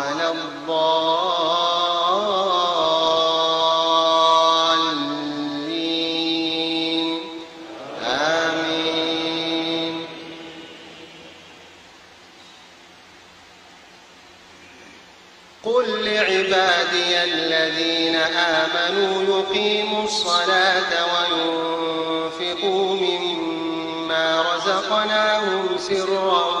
ولا الضالين. آمين. قل لعبادي الذين آمنوا يقيموا الصلاة وينفقوا مما رزقناهم سرا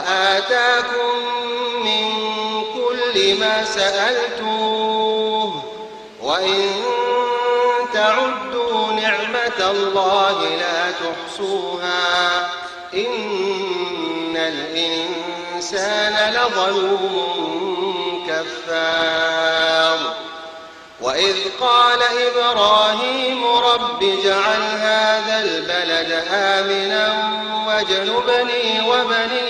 وآتاكم من كل ما سألتوه وإن تعدوا نعمة الله لا تحصوها إن الإنسان لظلوم كفار وإذ قال إبراهيم رب اجعل هذا البلد آمنا واجنبني وبني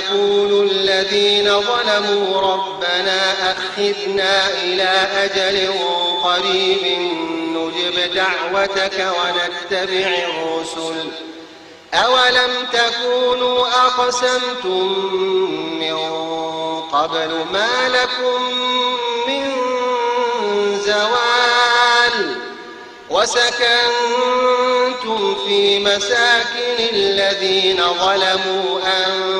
فيقول الذين ظلموا ربنا أخذنا إلى أجل قريب نجب دعوتك ونتبع الرسل. أولم تكونوا أقسمتم من قبل ما لكم من زوال وسكنتم في مساكن الذين ظلموا أنفسهم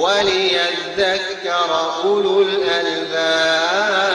وليذكر أولو الألباب.